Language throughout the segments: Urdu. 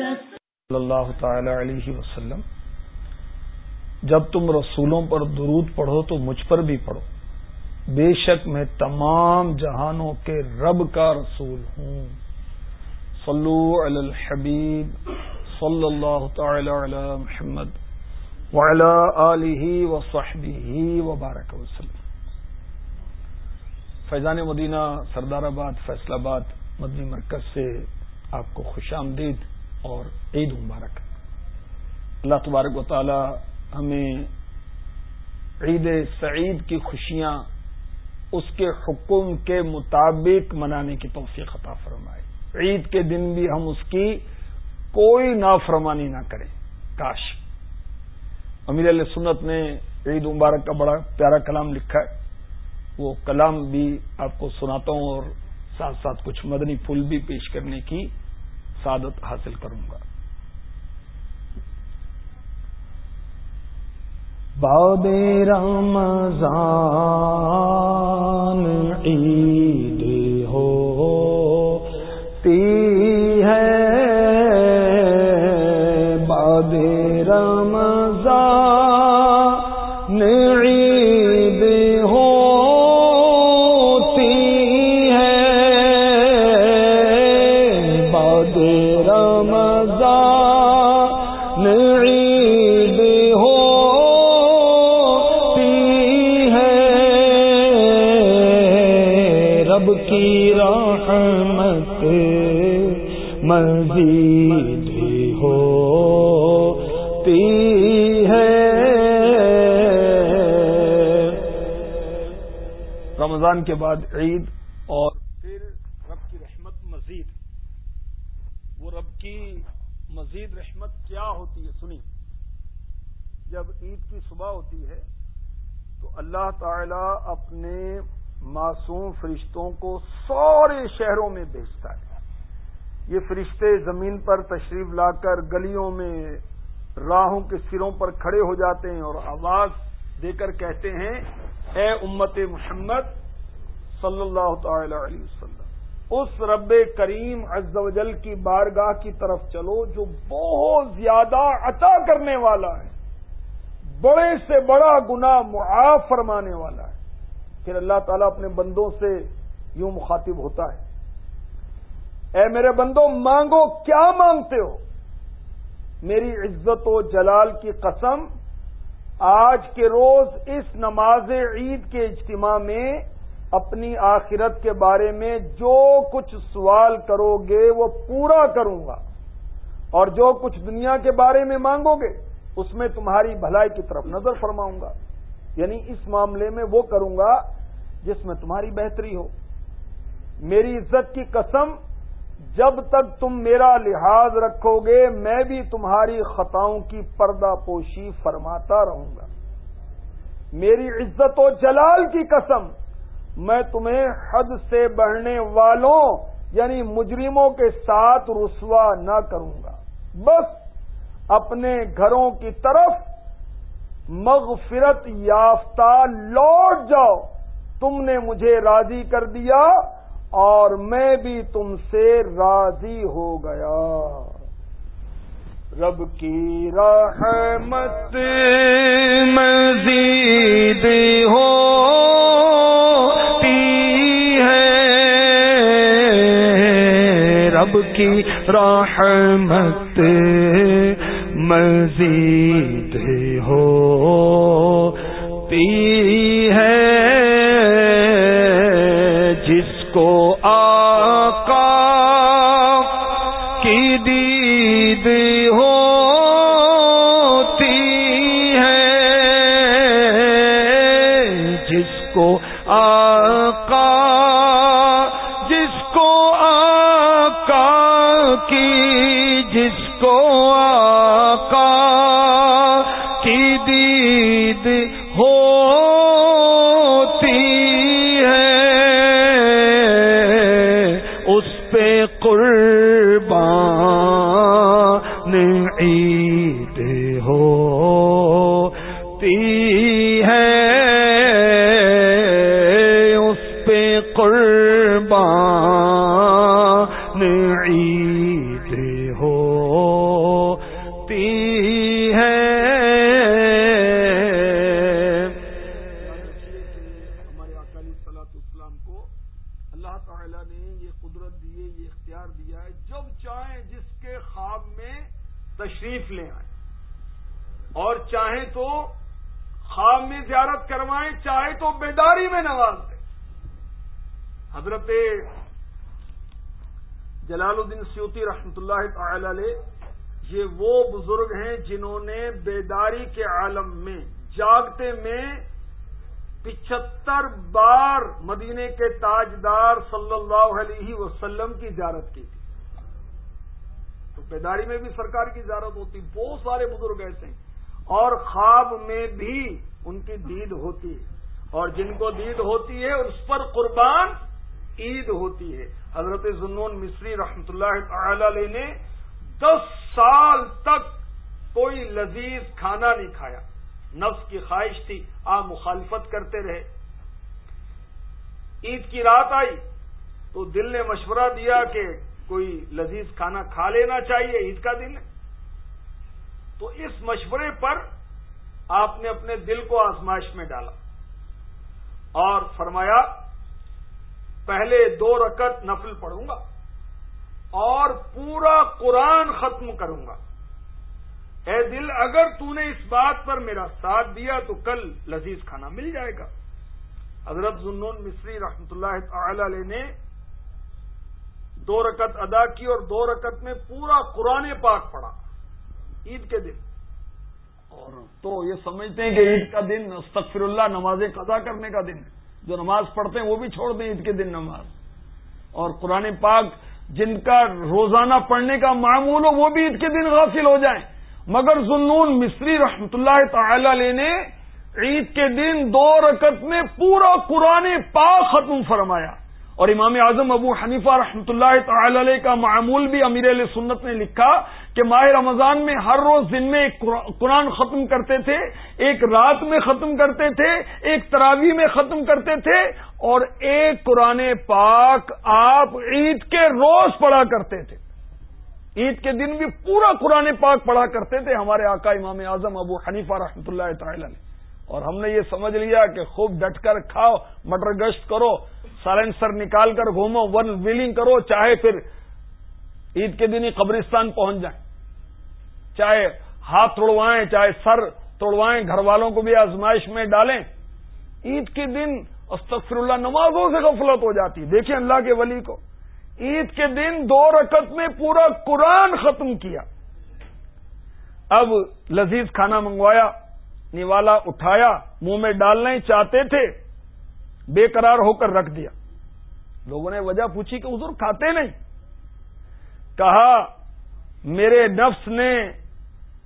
صلی اللہ تعالی علیہ وسلم، جب تم رسولوں پر درود پڑھو تو مجھ پر بھی پڑھو۔ بے شک میں تمام جہانوں کے رب کا رسول ہوں۔ صلو علی الحبیب صلی اللہ تعالی علی محمد وعلی آلہ وصحبہ وبارک وسلم۔ فیضان مدینہ، سردار آباد فیصلہ آباد، مدنی مرکز سے آپ کو خوش آمدید۔ اور عید مبارک۔ اللہ تبارک و تعالی ہمیں عید سعید کی خوشیاں اس کے حکم کے مطابق منانے کی توفیق عطا فرمائے۔ عید کے دن بھی ہم اس کی کوئی نافرمانی نہ کریں۔ کاش۔ امیر علیہ سنت نے عید مبارک کا بڑا پیارا کلام لکھا ہے۔ وہ کلام بھی آپ کو سناتا ہوں اور ساتھ ساتھ کچھ مدنی پھول بھی پیش کرنے کی سعادت حاصل کروں گا۔ باد رمضان عید۔ رمضان عید ہوتی ہے۔ رب کی رحمت مزید ہوتی ہے۔ رمضان کے بعد عید اور پھر رب کی رحمت مزید وہ رب کی مزید رحمت کیا ہوتی ہے سنی جب عید کی صبح ہوتی ہے، تو اللہ تعالی اپنے معصوم فرشتوں کو سارے شہروں میں بھیجتا ہے۔ یہ فرشتے زمین پر تشریف لا کر گلیوں میں راہوں کے سروں پر کھڑے ہو جاتے ہیں اور آواز دے کر کہتے ہیں، اے امت محمد صلی اللہ تعالی علیہ وسلم، اس رب کریم عز و جل کی بارگاہ کی طرف چلو جو بہت زیادہ عطا کرنے والا ہے۔ بڑے سے بڑا گنا معاف فرمانے والا ہے۔ پھر اللہ تعالیٰ اپنے بندوں سے یوں مخاطب ہوتا ہے۔ اے میرے بندوں مانگو، کیا مانگتے ہو؟ میری عزت و جلال کی قسم، آج کے روز اس نماز عید کے اجتماع میں اپنی آخرت کے بارے میں جو کچھ سوال کرو گے، وہ پورا کروں گا۔ اور جو کچھ دنیا کے بارے میں مانگو گے اس میں تمہاری بھلائی کی طرف نظر فرماؤں گا۔ یعنی اس معاملے میں وہ کروں گا جس میں تمہاری بہتری ہو۔ میری عزت کی قسم، جب تک تم میرا لحاظ رکھو گے، میں بھی تمہاری خطاؤں کی پردہ پوشی فرماتا رہوں گا۔ میری عزت و جلال کی قسم، میں تمہیں حد سے بڑھنے والوں یعنی مجرموں کے ساتھ رسوا نہ کروں گا۔ بس اپنے گھروں کی طرف مغفرت یافتہ لوٹ جاؤ۔ تم نے مجھے راضی کر دیا اور میں بھی تم سے راضی ہو گیا۔ رب کی رحمت مزید ہو رب کی رحمت مزید ہو۔ پی ہے جس کو آقا کی دید ہوتی ہے، جس کو آقا، جس کو آقا کی، جس کو آقا اختیار دیا ہے، جب چاہیں جس کے خواب میں تشریف لے آئیں۔ اور چاہیں تو خواب میں زیارت کروائیں چاہے تو بیداری میں نواز دیں۔ حضرت جلال الدین سیوتی رحمت اللہ تعالی علیہ، یہ وہ بزرگ ہیں جنہوں نے بیداری کے عالم میں، جاگتے میں پچہتر بار مدینے کے تاجدار صلی اللہ علیہ وسلم کی زیارت کی تھی۔ تو بیداری میں بھی سرکار کی زیارت ہوتی، بہت سارے بزرگ ایسے ہیں۔ اور خواب میں بھی ان کی دید ہوتی ہے۔ اور جن کو دید ہوتی ہے، اس پر قربان عید ہوتی ہے۔ حضرت ضنون مصری رحمت اللہ تعالی علیہ نے دس سال تک کوئی لذیذ کھانا نہیں کھایا۔ نفس کی خواہش تھی آپ مخالفت کرتے رہے۔ عید کی رات آئی تو دل نے مشورہ دیا کہ کوئی لذیذ کھانا کھا لینا چاہیے عید کا دن۔ ہے تو اس مشورے پر آپ نے اپنے دل کو آزمائش میں ڈالا اور فرمایا، پہلے دو رکت نفل پڑھوں گا اور پورا قرآن ختم کروں گا۔ اے دل، اگر تو نے اس بات پر میرا ساتھ دیا تو کل لذیذ کھانا مل جائے گا۔ حضرت ضنون مصری رحمت اللہ تعالی علیہ نے دو رکت ادا کی اور دو رکت میں پورا قرآن پاک پڑا عید کے دن۔ اور تو یہ سمجھتے ہیں کہ عید کا دن استغفر اللہ، نماز قضا کرنے کا دن۔ جو نماز پڑھتے ہیں وہ بھی چھوڑ دیں عید کے دن نماز۔ اور قرآن پاک جن کا روزانہ پڑھنے کا معمول ہو وہ بھی عید کے دن غافل ہو جائیں۔ مگر ظنون مصری رحمت اللہ تعالی علیہ نے عید کے دن دو رکت میں پورا قرآن پاک ختم فرمایا اور امام اعظم ابو حنیفہ رحمۃ اللہ تعالی علیہ کا معمول بھی امیر علیہ سنت نے لکھا کہ ماہ رمضان میں ہر روز دن میں ایک قرآن ختم کرتے تھے، ایک رات میں ختم کرتے تھے، ایک تراوی میں ختم کرتے تھے اور ایک قرآن پاک آپ عید کے روز پڑھا کرتے تھے۔ عید کے دن بھی پورا قرآن پاک پڑھا کرتے تھے ہمارے آقا امام اعظم ابو حنیفہ رحمۃ اللہ تعالی علیہ۔ اور ہم نے یہ سمجھ لیا کہ خوب ڈٹ کر کھاؤ، مٹر گشت کرو سائلنسر نکال کر گھومو، ون ویلنگ کرو، چاہے پھر عید کے دن ہی قبرستان پہنچ جائیں۔ چاہے ہاتھ توڑوائیں، چاہے سر توڑوائیں، گھر والوں کو بھی آزمائش میں ڈالیں۔ عید کے دن استغفر اللہ نمازوں سے غفلت ہو جاتی۔ دیکھیں اللہ کے ولی کو۔ عید کے دن دو رکت میں پورا قرآن ختم کیا۔ اب لذیذ کھانا منگوایا، نوالا اٹھایا، منہ میں ڈالنا ہی چاہتے تھے بے قرار ہو کر رکھ دیا۔ لوگوں نے وجہ پوچھی کہ حضور کھاتے نہیں۔ کہا، میرے نفس نے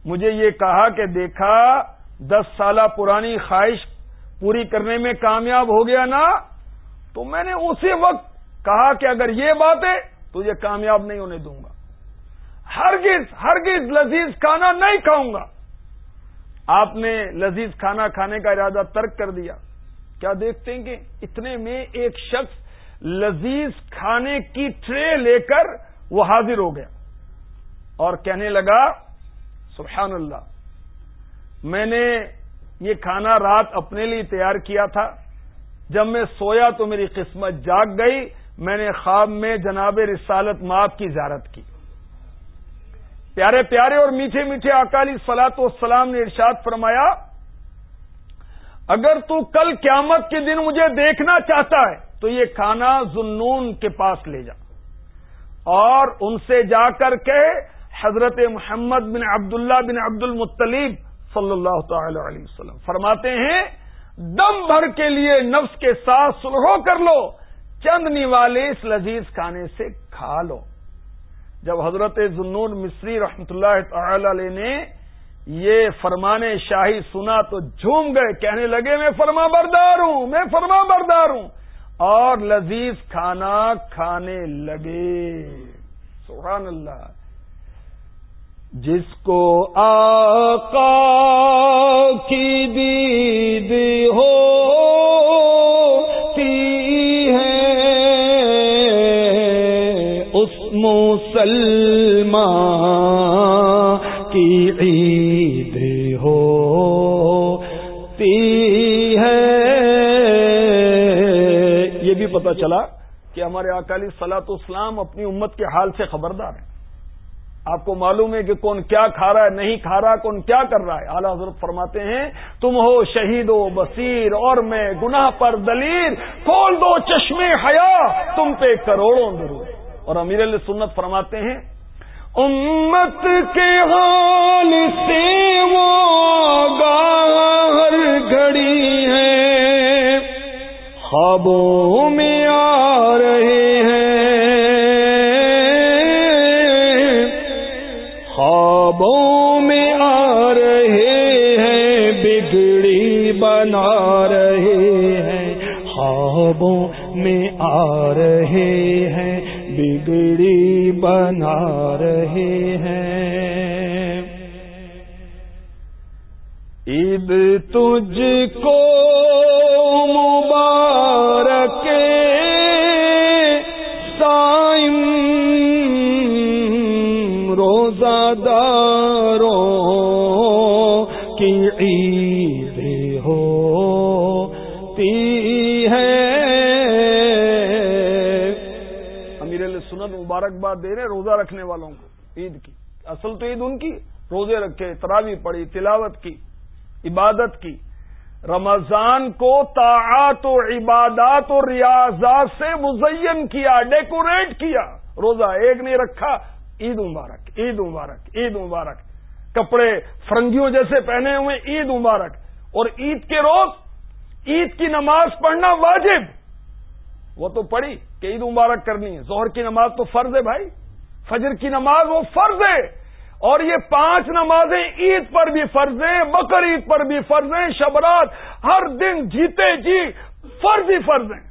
مجھے یہ کہا کہ دیکھا، دس سالہ پرانی خواہش پوری کرنے میں کامیاب ہو گیا نا، تو میں نے اسی وقت کہا کہ اگر یہ بات ہے تو یہ کامیاب نہیں ہونے دوں گا۔ ہرگز ہرگز لذیذ کھانا نہیں کھاؤں گا۔ آپ نے لذیذ کھانا کھانے کا ارادہ ترک کر دیا۔ کیا دیکھتے ہیں کہ اتنے میں ایک شخص لذیذ کھانے کی ٹرے لے کر وہ حاضر ہو گیا اور کہنے لگا، سبحان اللہ، میں نے یہ کھانا رات اپنے لیے تیار کیا تھا۔ جب میں سویا تو میری قسمت جاگ گئی۔ میں نے خواب میں جناب رسالت ماپ کی زیارت کی۔ پیارے پیارے اور میٹھے میٹھے اکالی سلاط والسلام نے ارشاد فرمایا، اگر تو کل قیامت کے دن مجھے دیکھنا چاہتا ہے، تو یہ کھانا زنون کے پاس لے جا۔ اور ان سے جا کر کے حضرت محمد بن عبداللہ بن عبد المطلیب صلی اللہ تعالی علیہ وسلم فرماتے ہیں، دم بھر کے لیے نفس کے ساتھ سلحو کر لو۔ چندنی والے اس لذیذ کھانے سے کھا لو۔ جب حضرت ضنون مصری رحمت اللہ تعالی علیہ نے یہ فرمان شاہی سنا تو جھوم گئے، کہنے لگے، میں فرما بردار ہوں، میں فرما بردار ہوں۔ اور لذیذ کھانا کھانے لگے۔ سبحان اللہ۔ جس کو آقا کی دید ہو مسلمان کی عید ہو ہے۔ یہ بھی پتا چلا کہ ہمارے اکالی سلاط اسلام اپنی امت کے حال سے خبردار ہیں۔ آپ کو معلوم ہے کہ کون کیا کھا رہا ہے، نہیں کھا رہا، کون کیا کر رہا ہے۔ اعلیٰ حضرت فرماتے ہیں، تم ہو شہید و بصیر اور میں گناہ پر دلیر کھول دو چشمے حیا، تم پہ کروڑوں درود۔ اور امیر علیہ سنت فرماتے ہیں، امت کے حال سے وہ ہر گھڑی ہے۔ خوابوں میں آ رہے ہیں۔ خوابوں میں آ رہے ہیں، بگڑی بنا رہے ہیں۔ خوابوں میں آ رہے ہیں۔ بگڑی بنا رہے ہیں۔ عید تجھ کو مبارک داروں کی عید مبارکباد دے رہے روزہ رکھنے والوں کو، عید کی۔ اصل تو عید ان کی، روزے رکھے تراوی پڑی تلاوت کی، عبادت کی۔ رمضان کو طاعات و عبادات و ریاضات سے مزین کیا، ڈیکوریٹ کیا۔ روزہ ایک نہیں رکھا، عید مبارک عید مبارک عید مبارک۔ کپڑے فرنگیوں جیسے پہنے ہوئے، عید مبارک۔ اور عید کے روز، عید کی نماز پڑھنا واجب۔ وہ تو پڑھی۔ کہ عید مبارک کرنی ہے۔ ظہر کی نماز تو فرض ہے بھائی۔ فجر کی نماز وہ فرض ہے۔ اور یہ پانچ نمازیں عید پر بھی فرض ہیں بکر عید پر بھی فرض ہیں، شبرات ہر دن جیتے جی فرض ہی فرض ہیں۔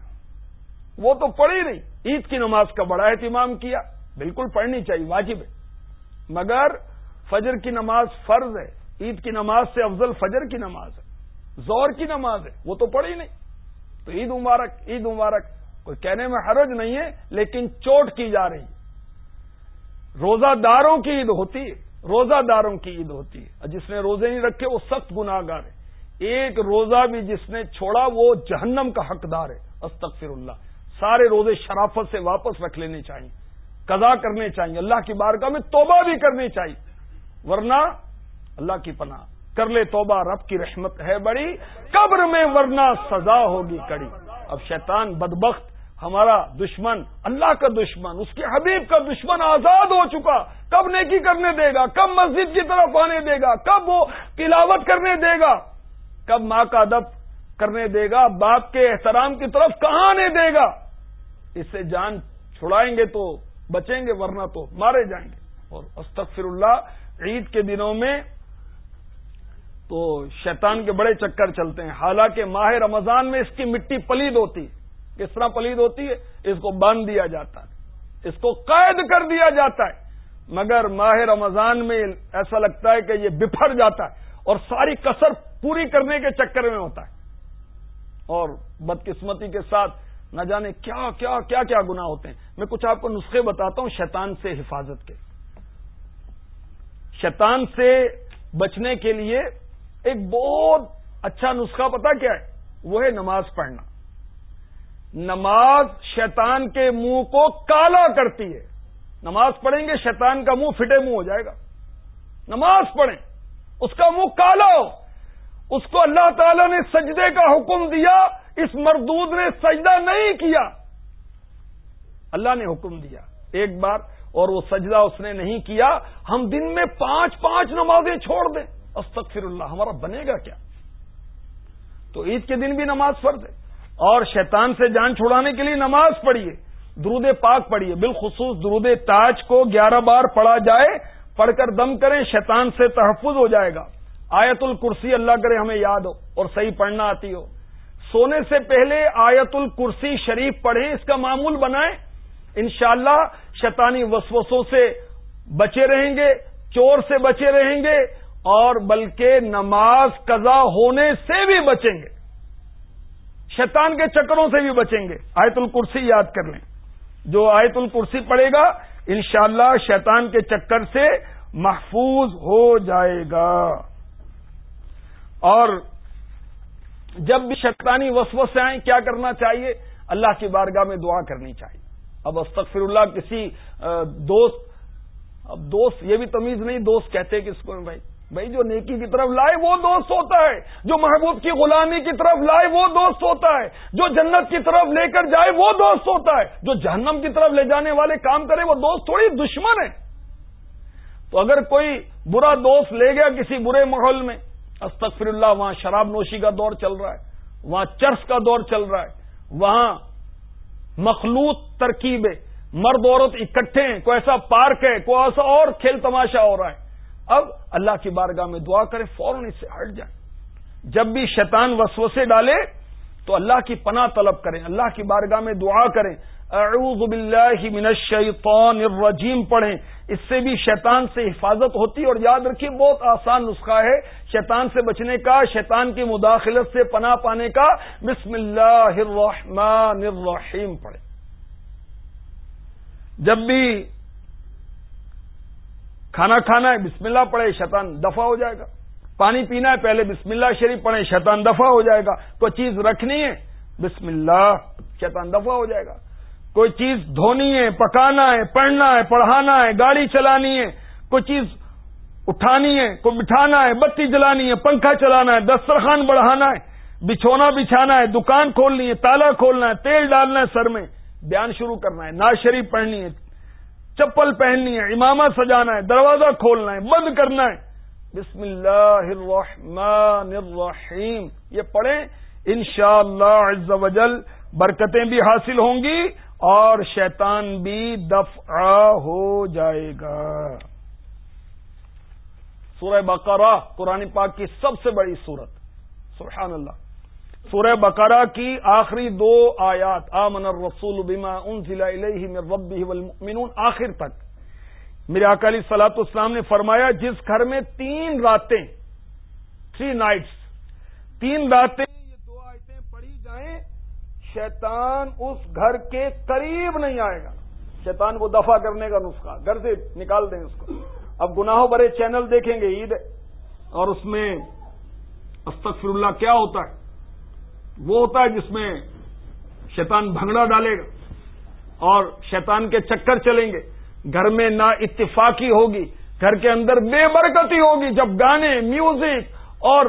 وہ تو پڑھی نہیں۔ عید کی نماز کا بڑا اہتمام کیا۔ بالکل پڑھنی چاہیے، واجب ہے۔ مگر فجر کی نماز فرض ہے۔ عید کی نماز سے افضل فجر کی نماز ہے۔ زور کی نماز ہے۔ وہ تو پڑھی نہیں۔ تو عید مبارک عید مبارک۔ کوئی کہنے میں حرج نہیں ہے، لیکن چوٹ کی جا رہی روزہ داروں کی عید ہوتی ہے، روزہ داروں کی عید ہوتی ہے۔ جس نے روزے نہیں رکھے، وہ سخت گناہ گار ہے۔ ایک روزہ بھی جس نے چھوڑا، وہ جہنم کا حقدار ہے۔ استغفر اللہ۔ سارے روزے شرافت سے واپس رکھ لینے چاہیے۔ قضا کرنے چاہیے۔ اللہ کی بارگاہ میں توبہ بھی کرنی چاہیے۔ ورنہ اللہ کی پناہ۔ کر لے توبہ، رب کی رحمت ہے بڑی۔ قبر میں ورنہ سزا ہوگی کڑی۔ اب شیطان بدبخت ہمارا دشمن، اللہ کا دشمن، اس کے حبیب کا دشمن آزاد ہو چکا۔ کب نیکی کرنے دے گا؟ کب مسجد کی طرف آنے دے گا؟ کب وہ تلاوت کرنے دے گا؟ کب ماں کا ادب کرنے دے گا؟ باپ کے احترام کی طرف کہاں آنے دے گا؟ اس سے جان چھڑائیں گے تو بچیں گے، ورنہ تو مارے جائیں گے۔ اور استغفر اللہ عید کے دنوں میں تو شیطان کے بڑے چکر چلتے ہیں۔ حالانکہ ماہ رمضان میں اس کی مٹی پلید ہوتی۔ ہے کس طرح پلید ہوتی ہے؟ اس کو باندھ دیا جاتا ہے۔ اس کو قید کر دیا جاتا ہے۔ مگر ماہ رمضان میں ایسا لگتا ہے کہ یہ بفر جاتا ہے اور ساری کسر پوری کرنے کے چکر میں ہوتا ہے۔ اور بدقسمتی کے ساتھ نہ جانے کیا کیا کیا کیا گنا ہوتے ہیں۔ میں کچھ آپ کو نسخے بتاتا ہوں شیطان سے حفاظت کے۔ شیطان سے بچنے کے لیے ایک بہت اچھا نسخہ پتا کیا ہے؟ وہ ہے نماز پڑھنا۔ نماز شیطان کے منہ کو کالا کرتی ہے۔ نماز پڑھیں گے، شیطان کا منہ فٹے منہ ہو جائے گا۔ نماز پڑھیں، اس کا منہ کالا ہو۔ اس کو اللہ تعالی نے سجدے کا حکم دیا، اس مردود نے سجدہ نہیں کیا۔ اللہ نے حکم دیا۔ ایک بار اور وہ سجدہ اس نے نہیں کیا۔ ہم دن میں پانچ پانچ نمازیں چھوڑ دیں۔ استغفر اللہ، ہمارا بنے گا کیا؟ تو عید کے دن بھی نماز فرض ہے۔ اور شیطان سے جان چھڑانے کے لیے نماز پڑھیے، درود پاک پڑھیے، بالخصوص درود تاج کو گیارہ بار پڑھا جائے، پڑھ کر دم کریں، شیطان سے تحفظ ہو جائے گا۔ آیت الکرسی اللہ کرے ہمیں یاد ہو اور صحیح پڑھنا آتی ہو۔ سونے سے پہلے آیت الکرسی شریف پڑھیں، اس کا معمول بنائیں۔ انشاءاللہ اللہ شیطانی وسوسوں سے بچے رہیں گے، چور سے بچے رہیں گے اور بلکہ نماز قضا ہونے سے بھی بچیں گے۔ شیطان کے چکروں سے بھی بچیں گے۔ آیت الکرسی یاد کر لیں۔ جو آیت الکرسی پڑے گا، انشاءاللہ شیطان کے چکر سے محفوظ ہو جائے گا۔ اور جب بھی شیطانی وسو سے آئیں، کیا کرنا چاہیے؟ اللہ کی بارگاہ میں دعا کرنی چاہیے۔ اب استغفر اللہ کسی دوست، اب دوست، یہ بھی تمیز نہیں، دوست کہتے کس کو، بھائی بھائی جو نیکی کی طرف لائے وہ دوست ہوتا ہے جو محبوب کی غلامی کی طرف لائے وہ دوست ہوتا ہے جو جنت کی طرف لے کر جائے وہ دوست ہوتا ہے جو جہنم کی طرف لے جانے والے کام کرے وہ دوست تھوڑی دشمن ہے تو اگر کوئی برا دوست لے گیا کسی برے ماحول میں استغفر اللہ وہاں شراب نوشی کا دور چل رہا ہے، وہاں چرس کا دور چل رہا ہے، وہاں مخلوط ترکیبیں، مرد عورت اکٹھے ہیں، کوئی ایسا پارک ہے، کوئی ایسا اور کھیل تماشا ہو رہا ہے۔ اب اللہ کی بارگاہ میں دعا کرے، فوراً اس سے ہٹ جائیں جب بھی شیطان وسوسے ڈالے تو اللہ کی پناہ طلب کریں، اللہ کی بارگاہ میں دعا کریں۔ اعوذ باللہ من الشیطان الرجیم پڑھیں۔ اس سے بھی شیطان سے حفاظت ہوتی اور یاد رکھیے بہت آسان نسخہ ہے۔ شیطان سے بچنے کا، شیطان کی مداخلت سے پناہ پانے کا۔ بسم اللہ الرحمن الرحیم پڑھیں۔ جب بھی کھانا کھانا ہے، بسم اللہ پڑھے شیطان دفع ہو جائے گا۔ پانی پینا ہے، پہلے بسم اللہ شریف پڑھے شیطان دفع ہو جائے گا۔ کوئی چیز رکھنی ہے، بسم اللہ، شیطان دفع ہو جائے گا۔ کوئی چیز دھونی ہے، پکانا ہے، پڑھنا ہے، پڑھانا ہے، گاڑی چلانی ہے، کوئی چیز اٹھانی ہے، کوئی بٹھانا ہے، بتی جلانی ہے، پنکھا چلانا ہے، دسترخوان بڑھانا ہے، بچھونا بچھانا ہے، دکان کھولنی ہے، تالا کھولنا ہے، تیل ڈالنا ہے سر میں۔ بیان شروع کرنا ہے ناز شریف پڑھنی ہے چپل پہننی ہے، امامہ سجانا ہے، دروازہ کھولنا ہے، بند کرنا ہے۔ بسم اللہ الرحمن الرحیم۔ یہ پڑھیں، انشاءاللہ عز وجل برکتیں بھی حاصل ہوں گی اور شیطان بھی دفع ہو جائے گا۔ سورہ بقرہ، قرآن پاک کی سب سے بڑی صورت۔ سبحان اللہ۔ سورہ بقرہ کی آخری دو آیات، آمن الرسول بما انزل الیہ من ربہ والمؤمنون، آخر تک۔ میرے اکالی سلاط اسلام نے فرمایا، جس گھر میں تین راتیں تھری نائٹس تین راتیں یہ دو آیتیں پڑھی جائیں، شیطان اس گھر کے قریب نہیں آئے گا۔ شیطان کو دفع کرنے کا نسخہ، گھر سے نکال دیں اس کو۔ اب گناہوں بڑے چینل دیکھیں گے، عید اور اس میں استغفر اللہ کیا ہوتا ہے؟ وہ ہوتا ہے جس میں شیطان بھنگڑا ڈالے گا اور شیطان کے چکر چلیں گے۔ گھر میں نا اتفاقی ہوگی، گھر کے اندر بے برکتی ہوگی۔ جب گانے، میوزک اور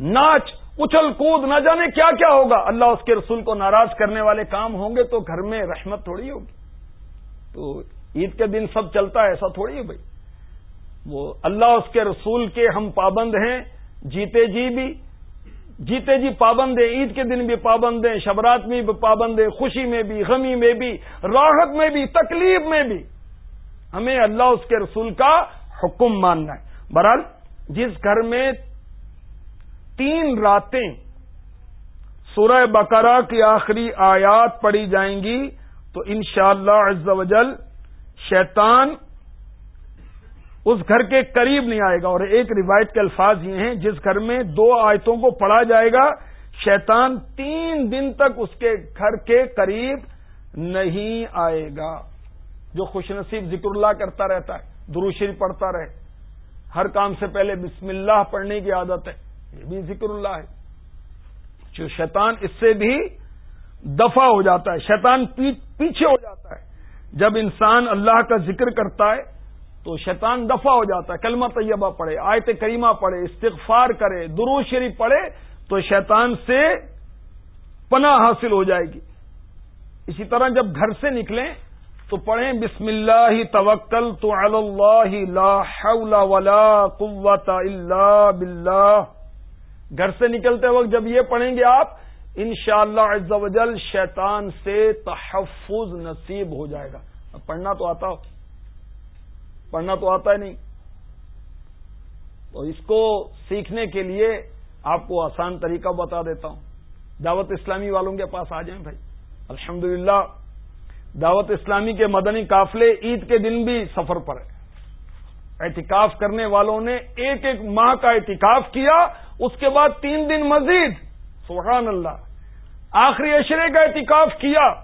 ناچ اچھل کود نہ جانے، کیا کیا ہوگا؟ اللہ اس کے رسول کو ناراض کرنے والے کام ہوں گے تو گھر میں رحمت تھوڑی ہوگی۔ تو عید کے دن سب چلتا ہے، ایسا تھوڑی ہے بھائی۔ وہ اللہ اس کے رسول کے ہم پابند ہیں، جیتے جی بھی جیتے جی پابند ہیں عید کے دن بھی پابند ہیں شبرات میں بھی پابند ہیں خوشی میں بھی، غمی میں بھی، راحت میں بھی، تکلیف میں بھی۔ ہمیں اللہ اس کے رسول کا حکم ماننا ہے۔ برحال جس گھر میں تین راتیں سورہ بقرہ کی آخری آیات پڑھی جائیں گی، تو انشاءاللہ شاء اللہ جل شیطان اس گھر کے قریب نہیں آئے گا۔ اور ایک روایت کے الفاظ یہ ہیں، جس گھر میں دو آیتوں کو پڑھا جائے گا، شیطان تین دن تک اس کے گھر کے قریب نہیں آئے گا۔ جو خوش نصیب ذکر اللہ کرتا رہتا ہے دروشری پڑھتا رہے۔ ہر کام سے پہلے بسم اللہ پڑھنے کی عادت ہے۔ یہ بھی ذکر اللہ ہے۔ جو شیطان اس سے بھی دفع ہو جاتا ہے، شیطان پیچھے ہو جاتا ہے۔ جب انسان اللہ کا ذکر کرتا ہے تو شیطان دفع ہو جاتا ہے، کلمہ طیبہ پڑھے، آیت کریمہ پڑھے، استغفار کرے درو شریف پڑھے، تو شیطان سے پناہ حاصل ہو جائے گی۔ اسی طرح جب گھر سے نکلیں تو پڑھیں، بسم اللہ توکل تو اللہ، لا حول ولا قوت الا باللہ۔ گھر سے نکلتے وقت جب یہ پڑھیں گے آپ، انشاءاللہ شاء اللہ شیطان سے تحفظ نصیب ہو جائے گا۔ اب پڑھنا تو آتا ہو۔ پڑھنا تو آتا ہی نہیں۔ تو اس کو سیکھنے کے لیے آپ کو آسان طریقہ بتا دیتا ہوں۔ دعوت اسلامی والوں کے پاس آ جائیں بھائی۔ الحمد دعوت اسلامی کے مدنی قافلے عید کے دن بھی سفر پر ہے احتکاف کرنے والوں نے ایک ایک ماہ کا احتکاف کیا، اس کے بعد تین دن مزید، سبحان اللہ، آخری اشرے کا احتکاف کیا۔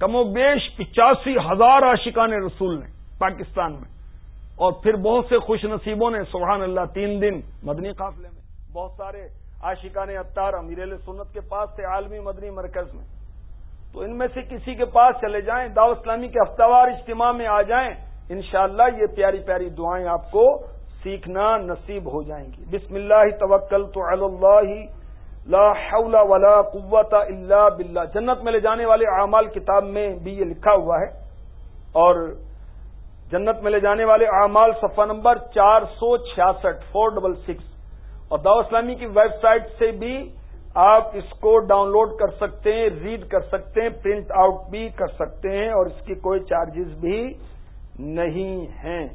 کم و بیش پچاسی ہزار عاشقان رسول نے پاکستان میں۔ اور پھر بہت سے خوش نصیبوں نے سبحان اللہ تین دن مدنی قافلے میں بہت سارے عاشقان اتار امیر سنت کے پاس تھے، عالمی مدنی مرکز میں۔ تو ان میں سے کسی کے پاس چلے جائیں داو اسلامی کے ہفتہ وار اجتماع میں آ جائیں، انشاءاللہ یہ پیاری پیاری دعائیں آپ کو سیکھنا نصیب ہو جائیں گی۔ بسم اللہ توکل تو اللہ، لا حول ولا قوت الا باللہ۔ جنت میں لے جانے والے اعمال کتاب میں بھی یہ لکھا ہوا ہے اور جنت میں لے جانے والے اعمال صفحہ نمبر چار سو چھیاسٹھ فور ڈبل سکس اور داو اسلامی کی ویب سائٹ سے بھی آپ اس کو ڈاؤن لوڈ کر سکتے ہیں، ریڈ کر سکتے ہیں، پرنٹ آؤٹ بھی کر سکتے ہیں، اور اس کی کوئی چارجز بھی نہیں ہیں۔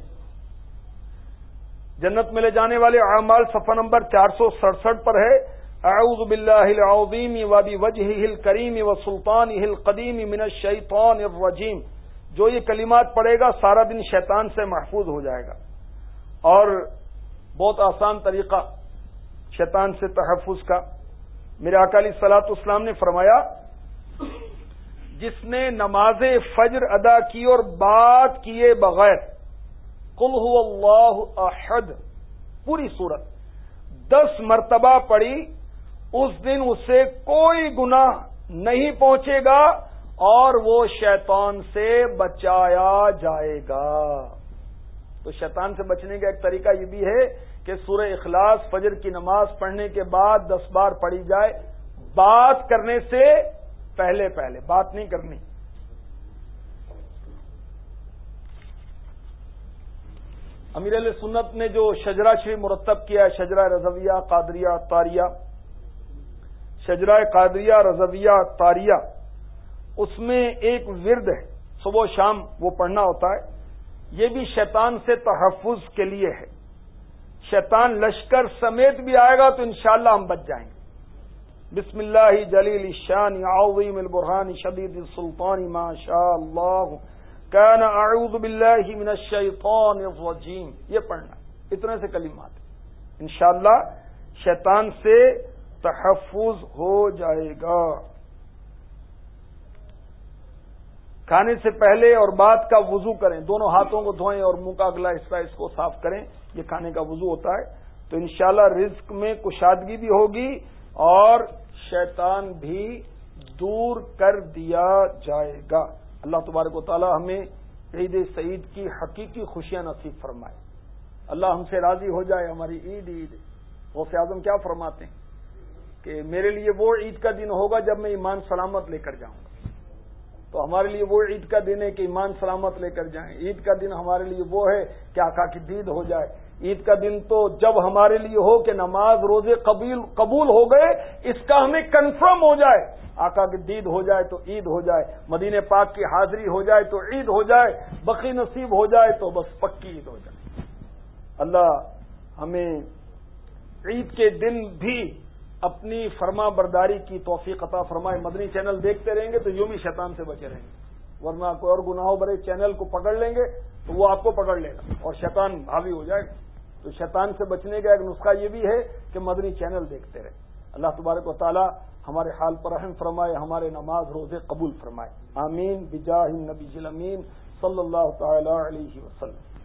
جنت میں لے جانے والے اعمال صفحہ نمبر چار سو سڑسٹھ پر ہے۔ اعوذ باللہ العظیم و بوجہہ الکریم و سلطان ہل قدیم من الشیطان الرجیم۔ جو یہ کلمات پڑے گا سارا دن شیطان سے محفوظ ہو جائے گا۔ اور بہت آسان طریقہ شیطان سے تحفظ کا۔ میرے اکالی سلاط اسلام نے فرمایا، جس نے نماز فجر ادا کی اور بات کیے بغیر کل اللہ احد، پوری صورت دس مرتبہ پڑی اس دن اسے کوئی گناہ نہیں پہنچے گا۔ اور وہ شیطان سے بچایا جائے گا۔ تو شیطان سے بچنے کا ایک طریقہ یہ بھی ہے کہ سورہ اخلاص فجر کی نماز پڑھنے کے بعد دس بار پڑھی جائے۔ بات کرنے سے پہلے پہلے، بات نہیں کرنی۔ امیر علیہ سنت نے جو شجرا شری مرتب کیا ہے شجرا رضویہ، قادریہ تاریہ شجرا قادریہ، رضویہ تاریہ اس میں ایک ورد ہے۔ صبح و شام وہ پڑھنا ہوتا ہے۔ یہ بھی شیطان سے تحفظ کے لیے ہے۔ شیطان لشکر سمیت بھی آئے گا تو انشاءاللہ ہم بچ جائیں گے۔ بسم اللہ جلیل شان عظیم البرحان شدید السلطان ما شاء اللہ کان اعوذ باللہ من الشیطان الرجیم۔ یہ پڑھنا اتنے سے کلمات۔ انشاءاللہ شیطان سے تحفظ ہو جائے گا۔ کھانے سے پہلے اور بعد کا وضو کریں۔ دونوں ہاتھوں کو دھوئیں اور منہ کا اگلا حصہ اس کو صاف کریں۔ یہ کھانے کا وضو ہوتا ہے۔ تو انشاءاللہ رزق میں کشادگی بھی ہوگی اور شیطان بھی دور کر دیا جائے گا۔ اللہ تبارک و تعالی ہمیں عید سعید کی حقیقی خوشیاں نصیب فرمائے۔ اللہ ہم سے راضی ہو جائے ہماری عید عید۔ غوث اعظم کیا فرماتے ہیں کہ میرے لیے وہ عید کا دن ہوگا جب میں ایمان سلامت لے کر جاؤں۔ گا تو ہمارے لیے وہ عید کا دن ہے کہ ایمان سلامت لے کر جائیں۔ عید کا دن ہمارے لیے وہ ہے کہ آقا کی دید ہو جائے۔ عید کا دن تو جب ہمارے لیے ہو کہ نماز روزے قبول ہو گئے، اس کا ہمیں کنفرم ہو جائے۔ آقا کی دید ہو جائے تو عید ہو جائے۔ مدینہ پاک کی حاضری ہو جائے تو عید ہو جائے۔ بقی نصیب ہو جائے تو بس پکی عید ہو جائے۔ اللہ ہمیں عید کے دن بھی اپنی فرما برداری کی توفیق عطا فرمائے۔ مدنی چینل دیکھتے رہیں گے تو یوں بھی شیطان سے بچے رہیں گے۔ ورنہ کوئی اور گناہوں برے چینل کو پکڑ لیں گے تو وہ آپ کو پکڑ لے گا اور شیطان بھاوی ہو جائے گا۔ تو شیطان سے بچنے کا ایک نسخہ یہ بھی ہے کہ مدنی چینل دیکھتے رہے اللہ تبارک و تعالی ہمارے حال پر رحم فرمائے، ہمارے نماز روزے قبول فرمائے۔ آمین۔ بجاہ نبی ضلع صلی اللہ تعالی علیہ وسلم۔